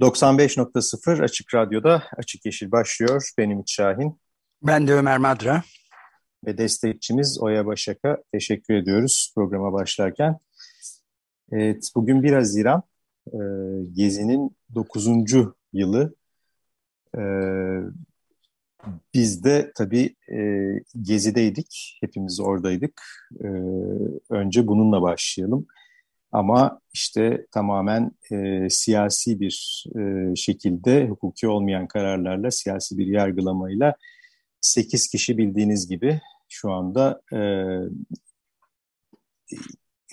...95.0 Açık Radyo'da Açık Yeşil başlıyor. Benim Ümit Şahin. Ben de Ömer Madra. Ve destekçimiz Oya Başak'a teşekkür ediyoruz programa başlarken. Evet, bugün 1 Haziran e, Gezi'nin 9. yılı. E, biz de tabii e, Gezi'deydik, hepimiz oradaydık. E, önce bununla başlayalım. Ama işte tamamen e, siyasi bir e, şekilde, hukuki olmayan kararlarla, siyasi bir yargılamayla 8 kişi bildiğiniz gibi şu anda e,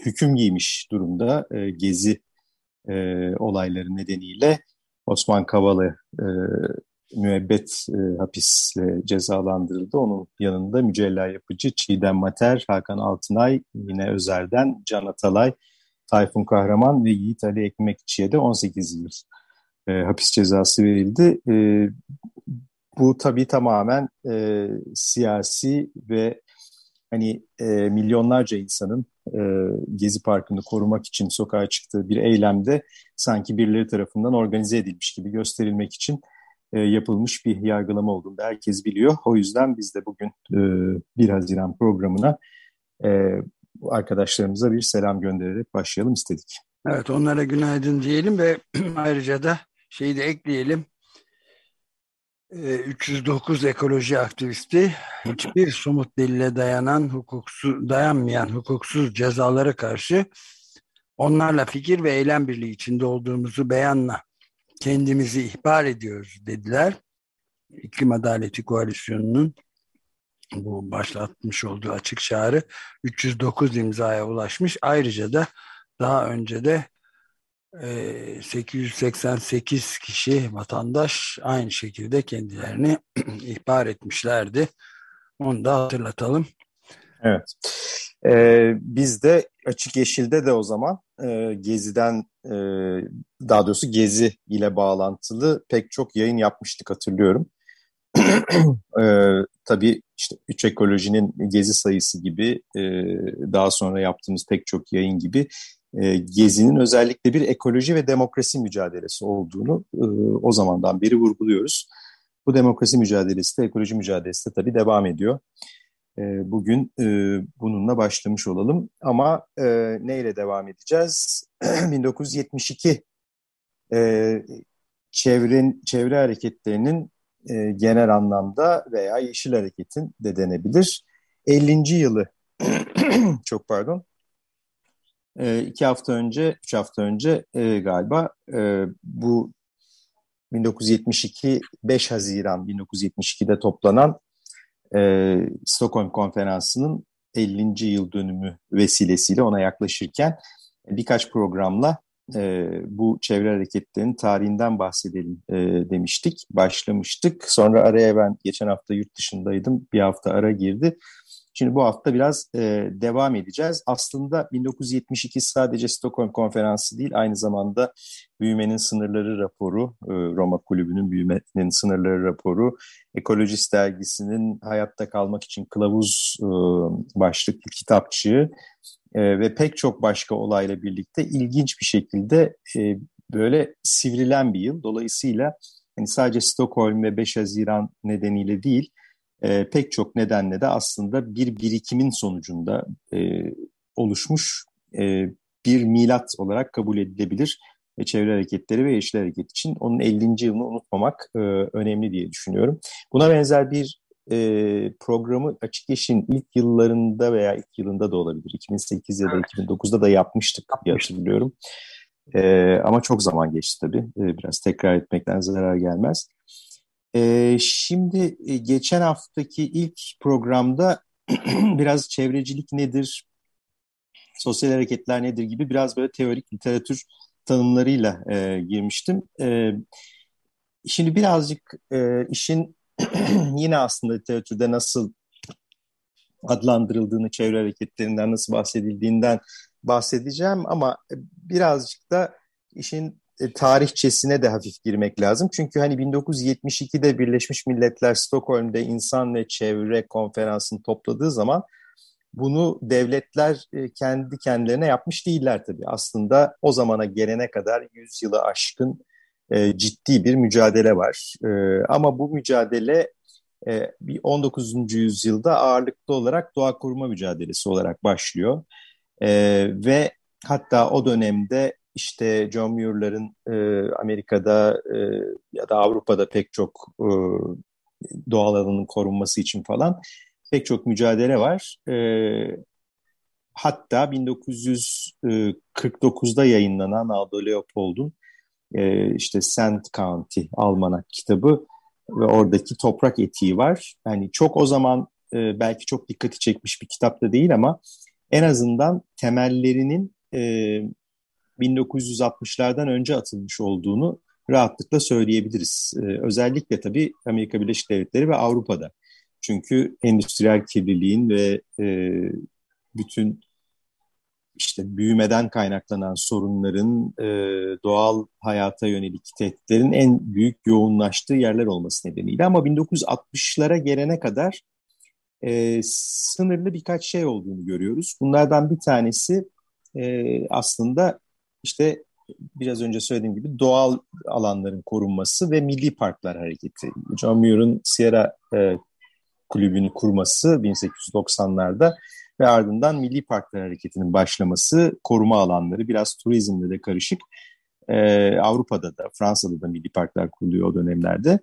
hüküm giymiş durumda e, Gezi e, olayları nedeniyle Osman Kavala e, müebbet e, hapisle cezalandırıldı. Onun yanında Mücella Yapıcı, Çiğdem Mater, Hakan Altınay, yine Özer'den Can Atalay, Tayfun Kahraman ve Yiğit Ali Ekmekçi'ye de 18 yıl e, hapis cezası verildi. E, bu tabii tamamen e, siyasi ve hani e, milyonlarca insanın e, Gezi Parkı'nı korumak için sokağa çıktığı bir eylemde sanki birileri tarafından organize edilmiş gibi gösterilmek için e, yapılmış bir yargılama olduğunu herkes biliyor. O yüzden biz de bugün e, 1 Haziran programına e, arkadaşlarımıza bir selam göndererek başlayalım istedik. Evet onlara günaydın diyelim ve ayrıca da şeyi de ekleyelim. 309 ekoloji aktivisti hiçbir somut delile dayanan hukuksuz dayanmayan hukuksuz cezalara karşı onlarla fikir ve eylem birliği içinde olduğumuzu beyanla kendimizi ihbar ediyoruz dediler. İklim Adaleti Koalisyonu'nun bu başlatmış olduğu açık çağrı 309 imzaya ulaşmış. Ayrıca da daha önce de 888 kişi vatandaş aynı şekilde kendilerini ihbar etmişlerdi. Onu da hatırlatalım. Evet. Ee, biz de Açık Yeşil'de de o zaman e, Gezi'den e, daha doğrusu Gezi ile bağlantılı pek çok yayın yapmıştık hatırlıyorum. E, tabii işte Üç Ekoloji'nin Gezi sayısı gibi e, daha sonra yaptığımız pek çok yayın gibi e, Gezi'nin özellikle bir ekoloji ve demokrasi mücadelesi olduğunu e, o zamandan beri vurguluyoruz. Bu demokrasi mücadelesi de ekoloji mücadelesi de tabii devam ediyor. E, bugün e, bununla başlamış olalım ama e, neyle devam edeceğiz? 1972 e, çevren, çevre hareketlerinin e, genel anlamda veya Yeşil Hareket'in de denebilir. 50. yılı, çok pardon, e, iki hafta önce, üç hafta önce e, galiba e, bu 1972, 5 Haziran 1972'de toplanan e, Stockholm Konferansı'nın 50. yıl dönümü vesilesiyle ona yaklaşırken birkaç programla e, bu çevre hareketlerinin tarihinden bahsedelim e, demiştik, başlamıştık. Sonra araya ben geçen hafta yurt dışındaydım, bir hafta ara girdi. Şimdi bu hafta biraz e, devam edeceğiz. Aslında 1972 sadece Stockholm Konferansı değil, aynı zamanda Büyümenin Sınırları raporu, e, Roma Kulübü'nün Büyümenin Sınırları raporu, Ekolojist dergisinin hayatta kalmak için kılavuz e, başlıklı kitapçığı e, ve pek çok başka olayla birlikte ilginç bir şekilde böyle sivrilen bir yıl. Dolayısıyla hani sadece Stockholm ve 5 Haziran nedeniyle değil, pek çok nedenle de aslında bir birikimin sonucunda oluşmuş bir milat olarak kabul edilebilir. Ve çevre hareketleri ve yeşil hareket için onun 50. yılını unutmamak e, önemli diye düşünüyorum. Buna benzer bir e, programı Açık Yeşil'in ilk yıllarında veya ilk yılında da olabilir. 2008 ya da 2009'da da yapmıştık diye hatırlıyorum. E, ama çok zaman geçti tabii. E, biraz tekrar etmekten zarar gelmez. Ee, şimdi e, geçen haftaki ilk programda biraz çevrecilik nedir, sosyal hareketler nedir gibi biraz böyle teorik literatür tanımlarıyla e, girmiştim. E, şimdi birazcık e, işin yine aslında literatürde nasıl adlandırıldığını, çevre hareketlerinden nasıl bahsedildiğinden bahsedeceğim ama birazcık da işin e, tarihçesine de hafif girmek lazım. Çünkü hani 1972'de Birleşmiş Milletler Stockholm'de insan ve çevre konferansını topladığı zaman bunu devletler e, kendi kendilerine yapmış değiller tabii. Aslında o zamana gelene kadar 100 yılı aşkın e, ciddi bir mücadele var. Ama bu mücadele 19. yüzyılda ağırlıklı olarak doğa koruma mücadelesi olarak başlıyor. Ve hatta o dönemde işte John Muir'ların e, Amerika'da e, ya da Avrupa'da pek çok e, doğal alanın korunması için falan pek çok mücadele var. E, hatta 1949'da yayınlanan Aldo Leopold'un e, işte Sand County Almanak kitabı ve oradaki toprak etiği var. Yani çok o zaman e, belki çok dikkati çekmiş bir kitap da değil ama en azından temellerinin e, 1960'lardan önce atılmış olduğunu rahatlıkla söyleyebiliriz. Ee, özellikle tabii Amerika Birleşik Devletleri ve Avrupa'da. Çünkü endüstriyel kirliliğin ve e, bütün işte büyümeden kaynaklanan sorunların, e, doğal hayata yönelik tehditlerin en büyük yoğunlaştığı yerler olması nedeniyle. Ama 1960'lara gelene kadar e, sınırlı birkaç şey olduğunu görüyoruz. Bunlardan bir tanesi e, aslında işte biraz önce söylediğim gibi doğal alanların korunması ve milli parklar hareketi. John Muir'ın Sierra e, kulübünü kurması 1890'larda ve ardından Milli Parklar Hareketi'nin başlaması, koruma alanları biraz turizmle de karışık. Ee, Avrupa'da da, Fransa'da da milli parklar kuruluyor o dönemlerde.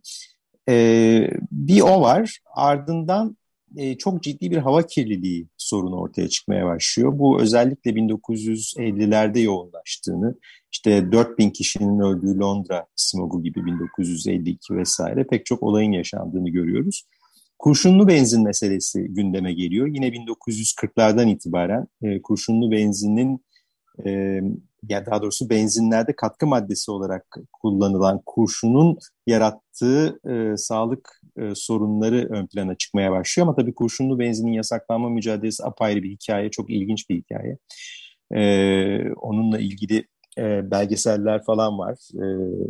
Ee, bir o var. Ardından e, çok ciddi bir hava kirliliği sorunu ortaya çıkmaya başlıyor. Bu özellikle 1950'lerde yoğunlaştığını, işte 4000 kişinin öldüğü Londra smogu gibi 1952 vesaire pek çok olayın yaşandığını görüyoruz. Kurşunlu benzin meselesi gündeme geliyor. Yine 1940'lardan itibaren e, kurşunlu benzinin e, ya daha doğrusu benzinlerde katkı maddesi olarak kullanılan kurşunun yarattığı e, sağlık e, sorunları ön plana çıkmaya başlıyor. Ama tabii kurşunlu benzinin yasaklanma mücadelesi apayrı bir hikaye, çok ilginç bir hikaye. E, onunla ilgili e, belgeseller falan var. E,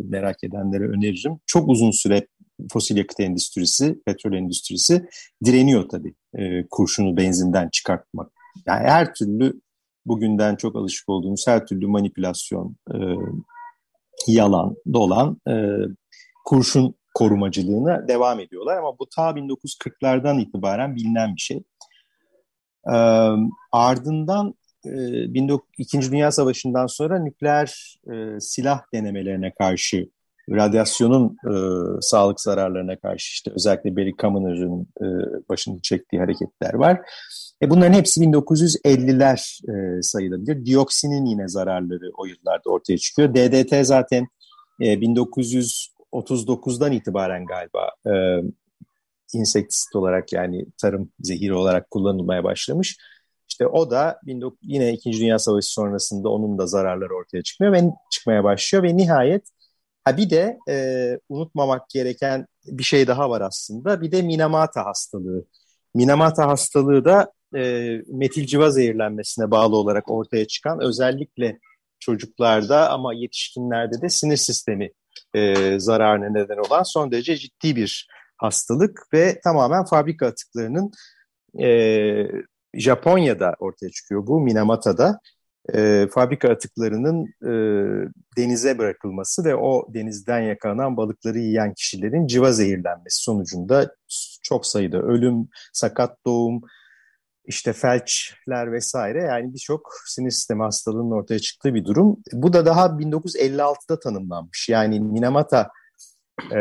merak edenlere öneririm. Çok uzun süre fosil yakıt endüstrisi, petrol endüstrisi direniyor tabii e, kurşunu benzinden çıkartmak. Yani her türlü bugünden çok alışık olduğumuz her türlü manipülasyon, e, yalan, dolan, e, kurşun korumacılığına devam ediyorlar. Ama bu ta 1940'lardan itibaren bilinen bir şey. E, ardından e, İkinci Dünya Savaşı'ndan sonra nükleer e, silah denemelerine karşı, radyasyonun e, sağlık zararlarına karşı işte özellikle Barry Commoner'ın e, başını çektiği hareketler var. E bunların hepsi 1950'ler e, sayılabilir. Dioksinin yine zararları o yıllarda ortaya çıkıyor. DDT zaten e, 1939'dan itibaren galiba e, insektisit olarak yani tarım zehiri olarak kullanılmaya başlamış. İşte o da yine İkinci Dünya Savaşı sonrasında onun da zararları ortaya çıkmıyor ve çıkmaya başlıyor ve nihayet ha bir de e, unutmamak gereken bir şey daha var aslında. Bir de Minamata hastalığı. Minamata hastalığı da e, metil civa zehirlenmesine bağlı olarak ortaya çıkan özellikle çocuklarda ama yetişkinlerde de sinir sistemi e, zararına neden olan son derece ciddi bir hastalık ve tamamen fabrika atıklarının e, Japonya'da ortaya çıkıyor bu Minamata'da e, fabrika atıklarının e, denize bırakılması ve o denizden yakalanan balıkları yiyen kişilerin civa zehirlenmesi sonucunda çok sayıda ölüm, sakat doğum, işte felçler vesaire yani birçok sinir sistemi hastalığının ortaya çıktığı bir durum. Bu da daha 1956'da tanımlanmış. Yani Minamata e,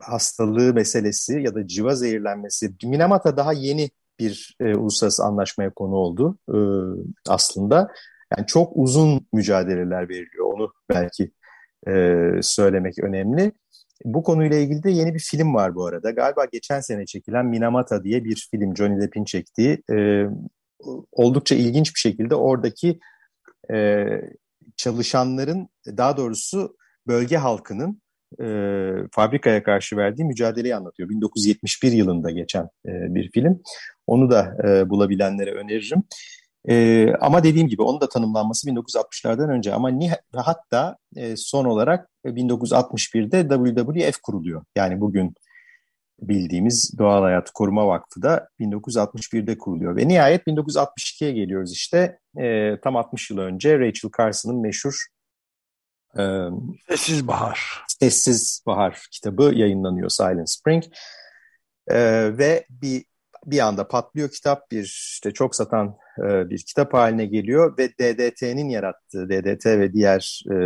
hastalığı meselesi ya da civa zehirlenmesi. Minamata daha yeni bir e, uluslararası anlaşmaya konu oldu e, aslında. Yani çok uzun mücadeleler veriliyor. Onu belki e, söylemek önemli. Bu konuyla ilgili de yeni bir film var bu arada. Galiba geçen sene çekilen Minamata diye bir film Johnny Depp'in çektiği. E, oldukça ilginç bir şekilde oradaki e, çalışanların daha doğrusu bölge halkının e, fabrikaya karşı verdiği mücadeleyi anlatıyor. 1971 yılında geçen e, bir film. Onu da e, bulabilenlere öneririm. E, ama dediğim gibi onun da tanımlanması 1960'lardan önce ama hatta e, son olarak 1961'de WWF kuruluyor. Yani bugün bildiğimiz Doğal Hayat Koruma Vakfı da 1961'de kuruluyor. Ve nihayet 1962'ye geliyoruz işte. E, tam 60 yıl önce Rachel Carson'ın meşhur e, Sessiz Bahar. Sessiz Bahar kitabı yayınlanıyor Silent Spring. E, ve bir bir anda patlıyor kitap bir işte çok satan e, bir kitap haline geliyor ve DDT'nin yarattığı DDT ve diğer e,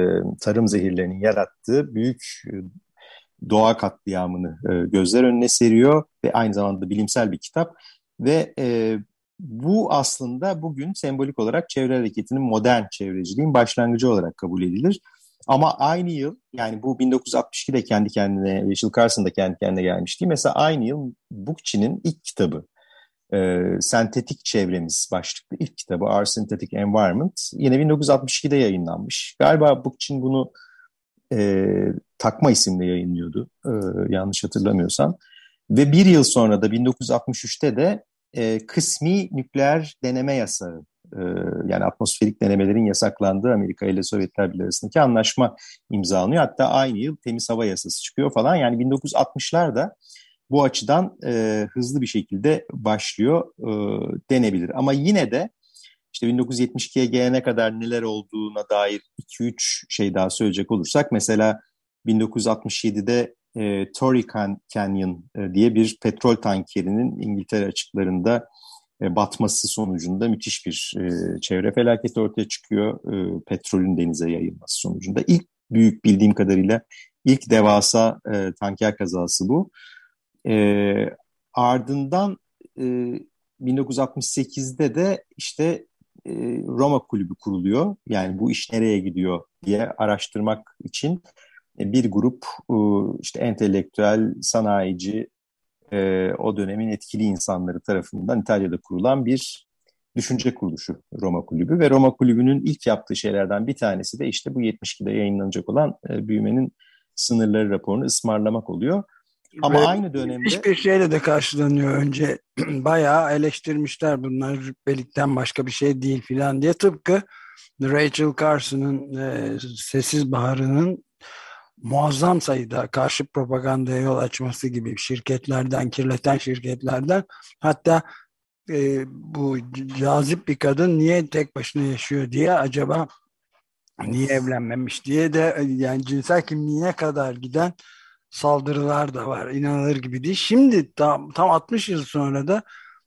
tarım zehirlerinin yarattığı büyük e, doğa katliamını e, gözler önüne seriyor ve aynı zamanda bilimsel bir kitap ve e, bu aslında bugün sembolik olarak çevre hareketinin modern çevreciliğin başlangıcı olarak kabul edilir. Ama aynı yıl yani bu 1962'de kendi kendine, Rachel Carson kendi kendine gelmişti. Mesela aynı yıl Bookchin'in ilk kitabı e, Sentetik Çevremiz başlıklı ilk kitabı Our Synthetic Environment yine 1962'de yayınlanmış. Galiba Bookchin bunu e, takma isimle yayınlıyordu e, yanlış hatırlamıyorsam. Ve bir yıl sonra da 1963'te de e, kısmi nükleer deneme yasağı e, yani atmosferik denemelerin yasaklandığı Amerika ile Sovyetler Birliği arasındaki anlaşma imzalanıyor. Hatta aynı yıl temiz hava yasası çıkıyor falan. Yani 1960'larda bu açıdan e, hızlı bir şekilde başlıyor e, denebilir. Ama yine de işte 1972'ye gelene kadar neler olduğuna dair 2-3 şey daha söyleyecek olursak mesela 1967'de e, Torrey Canyon e, diye bir petrol tankerinin İngiltere açıklarında e, batması sonucunda müthiş bir e, çevre felaketi ortaya çıkıyor. E, petrolün denize yayılması sonucunda. ilk büyük bildiğim kadarıyla ilk devasa e, tanker kazası bu. E, ardından e, 1968'de de işte e, Roma Kulübü kuruluyor. Yani bu iş nereye gidiyor diye araştırmak için e, bir grup e, işte entelektüel, sanayici, e, o dönemin etkili insanları tarafından İtalya'da kurulan bir düşünce kuruluşu Roma Kulübü ve Roma Kulübü'nün ilk yaptığı şeylerden bir tanesi de işte bu 72'de yayınlanacak olan büyümenin sınırları raporunu ısmarlamak oluyor. Ama Ve aynı dönemde... Hiçbir şeyle de karşılanıyor önce. Bayağı eleştirmişler bunlar rütbelikten başka bir şey değil filan diye. Tıpkı Rachel Carson'ın e, Sessiz Baharı'nın muazzam sayıda karşı propagandaya yol açması gibi şirketlerden, kirleten şirketlerden hatta e, bu cazip bir kadın niye tek başına yaşıyor diye acaba niye evlenmemiş diye de yani cinsel kimliğine kadar giden saldırılar da var. İnanılır gibi değil. Şimdi tam, tam 60 yıl sonra da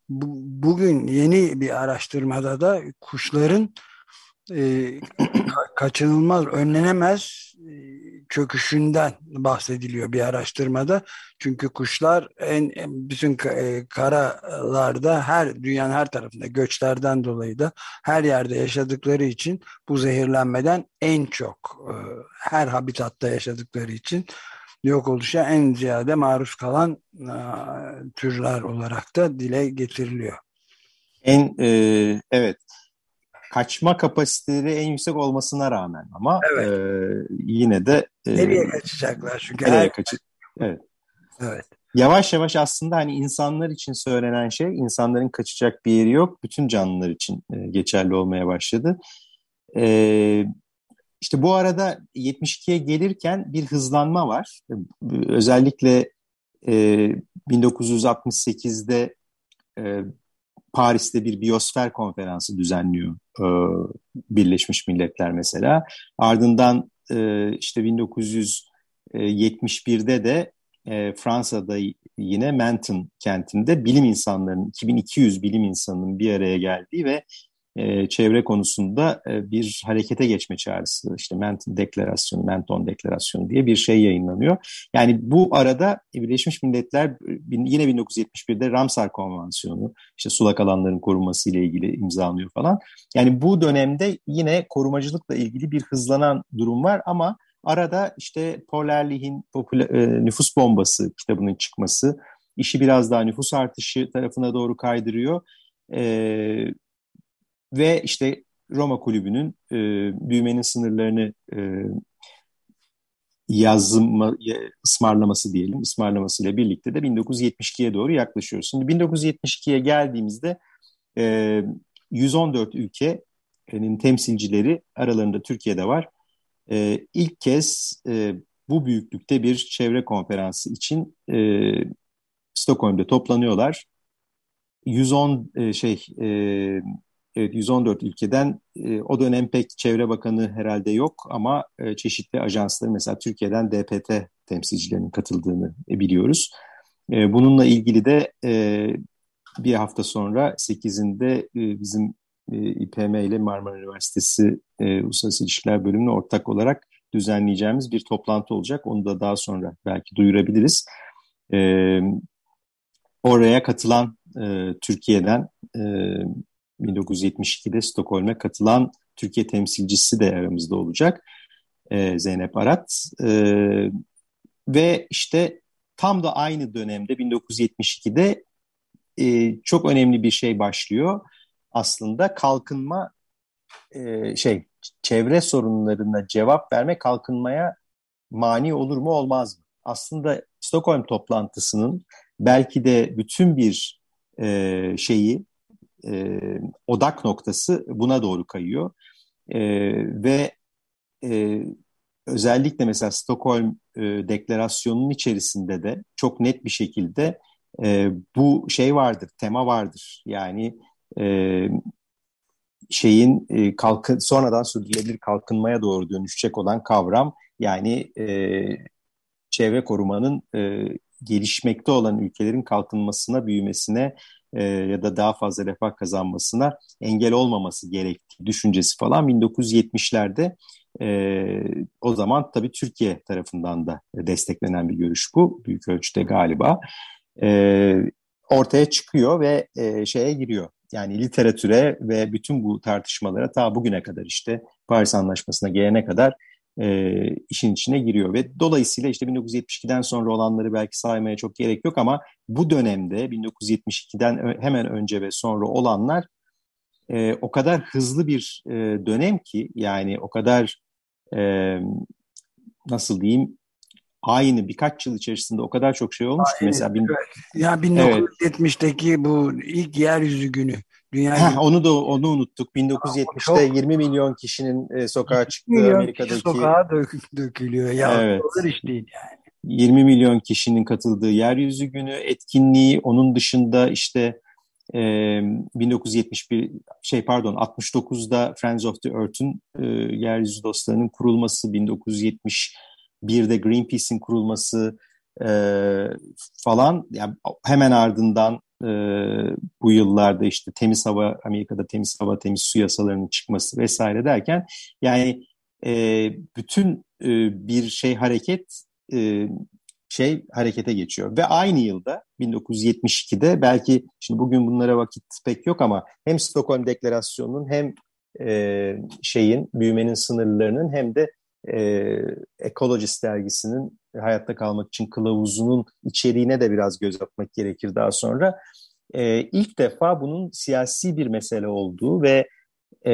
bu, bugün yeni bir araştırmada da kuşların e, kaçınılmaz, önlenemez e, çöküşünden bahsediliyor bir araştırmada. Çünkü kuşlar en, bütün e, karalarda her dünyanın her tarafında göçlerden dolayı da her yerde yaşadıkları için bu zehirlenmeden en çok e, her habitatta yaşadıkları için yok oluşa en ziyade maruz kalan e, türler olarak da dile getiriliyor. En e, evet kaçma kapasiteleri en yüksek olmasına rağmen ama evet. e, yine de e, nereye kaçacaklar çünkü nereye kaçı evet. Evet. Yavaş yavaş aslında hani insanlar için söylenen şey insanların kaçacak bir yeri yok. Bütün canlılar için e, geçerli olmaya başladı. E, işte bu arada 72'ye gelirken bir hızlanma var. Özellikle e, 1968'de e, Paris'te bir biyosfer konferansı düzenliyor e, Birleşmiş Milletler mesela. Ardından e, işte 1971'de de e, Fransa'da yine Menton kentinde bilim insanlarının 2200 bilim insanının bir araya geldiği ve e, çevre konusunda e, bir harekete geçme çağrısı işte Menton Deklarasyonu, Menton Deklarasyonu diye bir şey yayınlanıyor. Yani bu arada Birleşmiş Milletler yine 1971'de Ramsar Konvansiyonu işte sulak alanların korunması ile ilgili imzalanıyor falan. Yani bu dönemde yine korumacılıkla ilgili bir hızlanan durum var ama arada işte Paul e, nüfus bombası kitabının çıkması işi biraz daha nüfus artışı tarafına doğru kaydırıyor. Ee, ve işte Roma Kulübü'nün e, büyümenin sınırlarını e, yazma, ısmarlaması diyelim, ısmarlamasıyla birlikte de 1972'ye doğru yaklaşıyoruz. Şimdi 1972'ye geldiğimizde e, 114 ülkenin temsilcileri aralarında Türkiye'de var. E, ilk kez e, bu büyüklükte bir çevre konferansı için e, Stockholm'da toplanıyorlar. 110 e, şey e, evet 114 ülkeden e, o dönem pek çevre bakanı herhalde yok ama e, çeşitli ajansları mesela Türkiye'den DPT temsilcilerinin katıldığını e, biliyoruz. E, bununla ilgili de e, bir hafta sonra 8'inde e, bizim e, İPM ile Marmara Üniversitesi e, Uluslararası İlişkiler Bölümüne ortak olarak düzenleyeceğimiz bir toplantı olacak. Onu da daha sonra belki duyurabiliriz. E, oraya katılan e, Türkiye'den e, 1972'de Stockholm'e katılan Türkiye temsilcisi de aramızda olacak. E, Zeynep Arat. E, ve işte tam da aynı dönemde 1972'de e, çok önemli bir şey başlıyor. Aslında kalkınma e, şey çevre sorunlarına cevap verme kalkınmaya mani olur mu olmaz mı? Aslında Stockholm toplantısının belki de bütün bir e, şeyi e, odak noktası buna doğru kayıyor. E, ve e, özellikle mesela Stockholm e, deklarasyonunun içerisinde de çok net bir şekilde e, bu şey vardır, tema vardır. Yani e, şeyin e, kalkın sonradan sürdürülebilir kalkınmaya doğru dönüşecek olan kavram yani e, çevre korumanın e, gelişmekte olan ülkelerin kalkınmasına, büyümesine e, ya da daha fazla refah kazanmasına engel olmaması gerektiği düşüncesi falan 1970'lerde e, o zaman tabii Türkiye tarafından da desteklenen bir görüş bu büyük ölçüde galiba. E, ortaya çıkıyor ve e, şeye giriyor. Yani literatüre ve bütün bu tartışmalara ta bugüne kadar işte Paris Anlaşması'na gelene kadar e, işin içine giriyor. Ve dolayısıyla işte 1972'den sonra olanları belki saymaya çok gerek yok ama bu dönemde 1972'den hemen önce ve sonra olanlar e, o kadar hızlı bir e, dönem ki yani o kadar e, nasıl diyeyim aynı birkaç yıl içerisinde o kadar çok şey olmuş ki mesela. Bin... Ya 1970'teki evet. bu ilk yeryüzü günü. Dünya Heh, onu da onu unuttuk. 1970'te çok... 20 milyon kişinin e, sokağa çıktığı Amerika'daki. Sokağa dök, dökülüyor. Ya evet. olur iş değil yani. 20 milyon kişinin katıldığı yeryüzü günü etkinliği onun dışında işte e, 1971 şey pardon 69'da Friends of the Earth'ün e, yeryüzü dostlarının kurulması 1970 bir de Greenpeace'in kurulması e, falan. Yani hemen ardından e, bu yıllarda işte temiz hava Amerika'da temiz hava temiz su yasalarının çıkması vesaire derken yani e, bütün e, bir şey hareket e, şey harekete geçiyor. Ve aynı yılda 1972'de belki şimdi bugün bunlara vakit pek yok ama hem Stockholm Deklarasyonu'nun hem e, şeyin büyümenin sınırlarının hem de e, Ecologist dergisinin hayatta kalmak için kılavuzunun içeriğine de biraz göz atmak gerekir daha sonra. E, ilk defa bunun siyasi bir mesele olduğu ve e,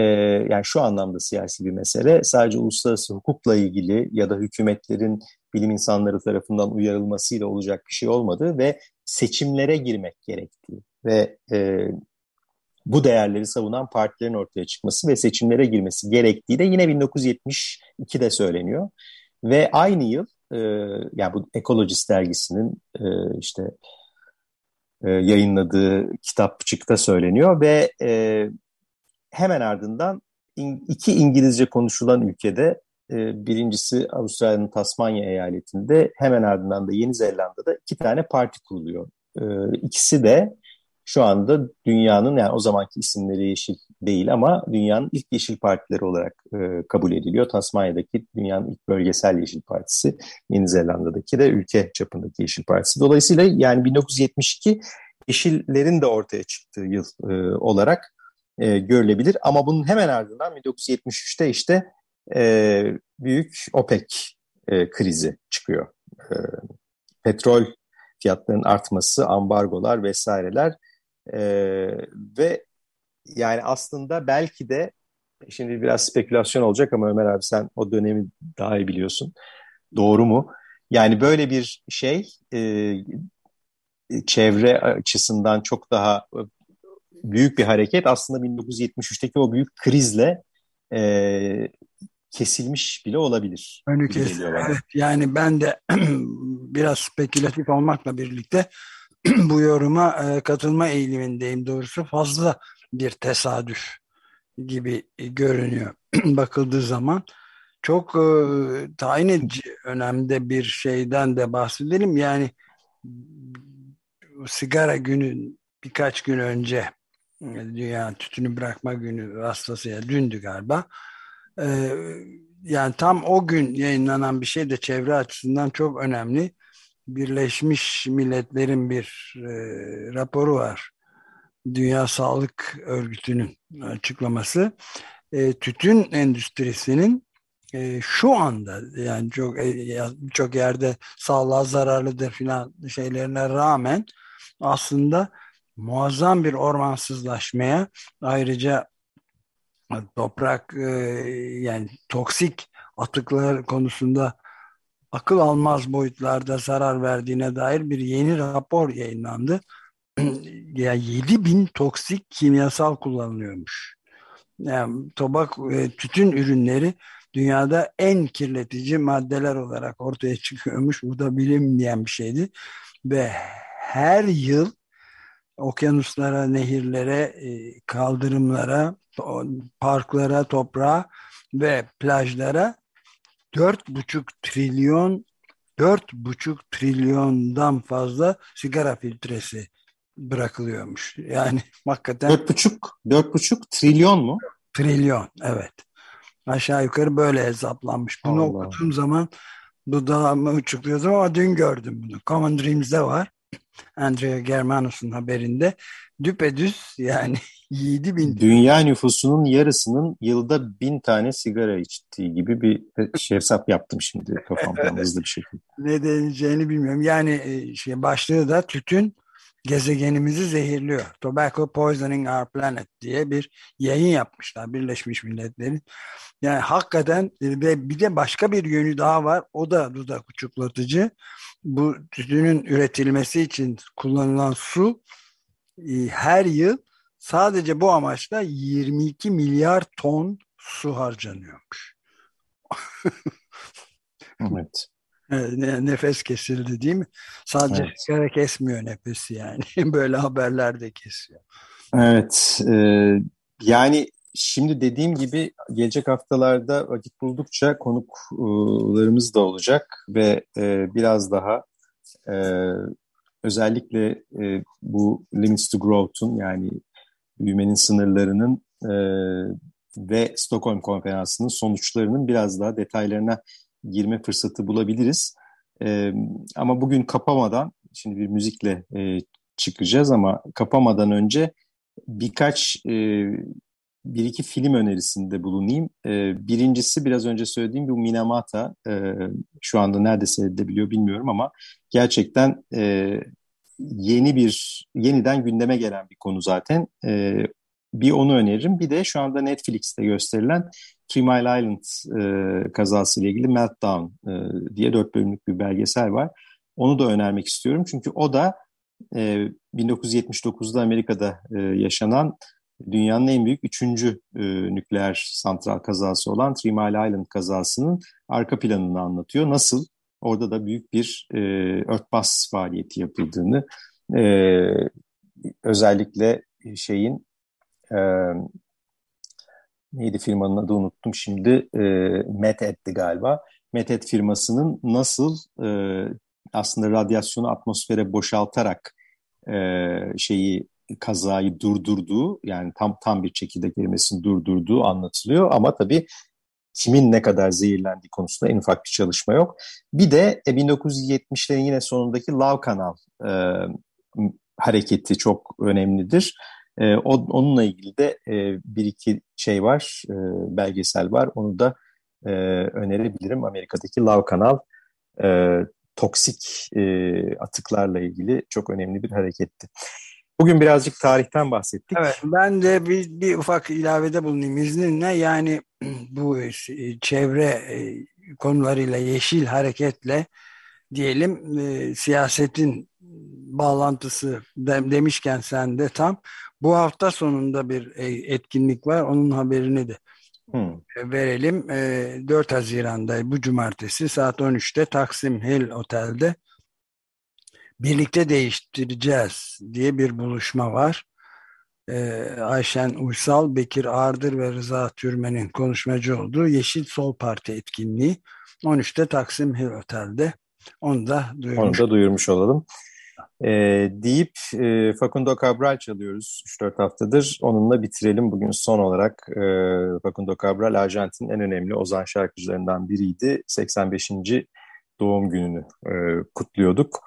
yani şu anlamda siyasi bir mesele sadece uluslararası hukukla ilgili ya da hükümetlerin bilim insanları tarafından uyarılmasıyla olacak bir şey olmadı ve seçimlere girmek gerektiği ve e, bu değerleri savunan partilerin ortaya çıkması ve seçimlere girmesi gerektiği de yine 1972'de söyleniyor. Ve aynı yıl e, yani bu Ecologist dergisinin e, işte e, yayınladığı kitapçıkta söyleniyor ve e, hemen ardından iki İngilizce konuşulan ülkede e, birincisi Avustralya'nın Tasmanya eyaletinde hemen ardından da Yeni Zelanda'da iki tane parti kuruluyor. E, ikisi de şu anda dünyanın yani o zamanki isimleri Yeşil değil ama dünyanın ilk Yeşil Partileri olarak e, kabul ediliyor. Tasmanya'daki dünyanın ilk bölgesel Yeşil Partisi, Yeni Zelanda'daki de ülke çapındaki Yeşil Partisi. Dolayısıyla yani 1972 Yeşillerin de ortaya çıktığı yıl e, olarak e, görülebilir. Ama bunun hemen ardından 1973'te işte e, büyük OPEC e, krizi çıkıyor. E, petrol fiyatlarının artması, ambargolar vesaireler e, ve yani aslında belki de şimdi biraz spekülasyon olacak ama Ömer abi sen o dönemi daha iyi biliyorsun. Doğru mu? Yani böyle bir şey e, çevre açısından çok daha büyük bir hareket aslında 1973'teki o büyük krizle e, kesilmiş bile olabilir. Önü kesilmiş. Evet, yani ben de biraz spekülatif olmakla birlikte bu yoruma e, katılma eğilimindeyim doğrusu. Fazla bir tesadüf gibi görünüyor bakıldığı zaman. Çok e, tayin edici önemde bir şeyden de bahsedelim. Yani sigara günü birkaç gün önce Dünya Tütünü Bırakma Günü vasıtasıyla dündü galiba. Ee, yani tam o gün yayınlanan bir şey de çevre açısından çok önemli. Birleşmiş Milletler'in bir e, raporu var. Dünya Sağlık Örgütü'nün açıklaması. E, tütün endüstrisinin e, şu anda yani çok e, çok yerde sağlığa zararlıdır filan şeylerine rağmen aslında muazzam bir ormansızlaşmaya ayrıca toprak e, yani toksik atıklar konusunda akıl almaz boyutlarda zarar verdiğine dair bir yeni rapor yayınlandı. yani 7 bin toksik kimyasal kullanılıyormuş. Yani tobak, e, tütün ürünleri dünyada en kirletici maddeler olarak ortaya çıkıyormuş. Bu da bilinmeyen bir şeydi. Ve her yıl okyanuslara, nehirlere, e, kaldırımlara, parklara, toprağa ve plajlara dört buçuk trilyon dört buçuk trilyondan fazla sigara filtresi bırakılıyormuş. Yani hakikaten dört buçuk dört buçuk trilyon mu? Trilyon evet. Aşağı yukarı böyle hesaplanmış. Bunu Allah. okuduğum zaman dudağımı uçukluyordum ama dün gördüm bunu. Common Dreams'de var. Andrea Germanus'un haberinde düpedüz yani 7 bin. Dünya nüfusunun yarısının yılda bin tane sigara içtiği gibi bir şey hesap yaptım şimdi kafamdan hızlı bir şekilde. Ne deneceğini bilmiyorum. Yani e, şey başlığı da tütün gezegenimizi zehirliyor. Tobacco Poisoning Our Planet diye bir yayın yapmışlar Birleşmiş Milletler'in. Yani hakikaten e, ve bir de başka bir yönü daha var. O da dudak uçuklatıcı. Bu tütünün üretilmesi için kullanılan su e, her yıl sadece bu amaçla 22 milyar ton su harcanıyormuş. evet. Nefes kesildi değil mi? Sadece evet. sigara kesmiyor nefesi yani. Böyle haberler de kesiyor. Evet. E, yani şimdi dediğim gibi gelecek haftalarda vakit buldukça konuklarımız da olacak ve e, biraz daha e, özellikle e, bu Limits to Growth'un yani büyümenin sınırlarının e, ve Stockholm Konferansı'nın sonuçlarının biraz daha detaylarına girme fırsatı bulabiliriz. E, ama bugün kapamadan, şimdi bir müzikle e, çıkacağız ama kapamadan önce birkaç e, bir iki film önerisinde bulunayım. E, birincisi biraz önce söylediğim bu Minamata. E, şu anda nerede seyredilebiliyor bilmiyorum ama gerçekten e, yeni bir, yeniden gündeme gelen bir konu zaten. E, bir onu öneririm. Bir de şu anda Netflix'te gösterilen Three Mile Island e, kazası ile ilgili Meltdown e, diye dört bölümlük bir belgesel var. Onu da önermek istiyorum. Çünkü o da e, 1979'da Amerika'da e, yaşanan dünyanın en büyük üçüncü e, nükleer santral kazası olan Three Mile Island kazasının arka planını anlatıyor. Nasıl orada da büyük bir e, örtbas faaliyeti yapıldığını e, özellikle şeyin e, neydi firmanın adı unuttum şimdi e, Metet'ti galiba. Metet firmasının nasıl e, aslında radyasyonu atmosfere boşaltarak e, şeyi kazayı durdurduğu yani tam tam bir çekirdek erimesini durdurduğu anlatılıyor ama tabii kimin ne kadar zehirlendiği konusunda en ufak bir çalışma yok. Bir de e, 1970'lerin yine sonundaki Lav Kanal e, hareketi çok önemlidir. E, o, onunla ilgili de e, bir iki şey var, e, belgesel var. Onu da e, önerebilirim. Amerika'daki Lav Kanal e, toksik e, atıklarla ilgili çok önemli bir hareketti. Bugün birazcık tarihten bahsettik. Evet, ben de bir, bir ufak ilavede bulunayım izninle. Yani bu çevre e, konularıyla, yeşil hareketle diyelim e, siyasetin bağlantısı de, demişken sen de tam bu hafta sonunda bir e, etkinlik var. Onun haberini de hmm. verelim. E, 4 Haziran'da bu cumartesi saat 13'te Taksim Hill Otel'de birlikte değiştireceğiz diye bir buluşma var. Ayşen Uysal, Bekir Ağırdır ve Rıza Türmen'in konuşmacı olduğu Yeşil Sol Parti etkinliği 13'te Taksim Hill Otel'de. Onu da duyurmuş, Onu da duyurmuş olalım. E, deyip e, Facundo Cabral çalıyoruz 3-4 haftadır. Onunla bitirelim. Bugün son olarak e, Facundo Cabral Arjantin'in en önemli ozan şarkıcılarından biriydi. 85. doğum gününü e, kutluyorduk.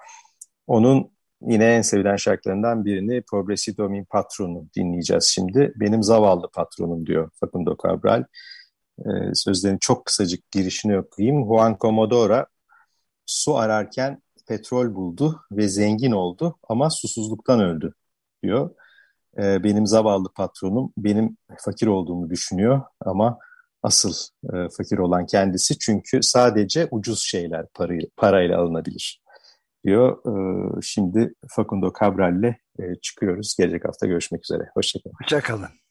Onun yine en sevilen şarkılarından birini Progresido Mi Patronu dinleyeceğiz şimdi. Benim zavallı patronum diyor Facundo Cabral. Ee, sözlerin çok kısacık girişini okuyayım. Juan Comodora su ararken petrol buldu ve zengin oldu ama susuzluktan öldü diyor. Ee, benim zavallı patronum benim fakir olduğumu düşünüyor ama asıl e, fakir olan kendisi çünkü sadece ucuz şeyler parayla, parayla alınabilir diyor. Ee, şimdi Facundo Cabral'le e, çıkıyoruz. Gelecek hafta görüşmek üzere. Hoşçakalın. Hoşçakalın.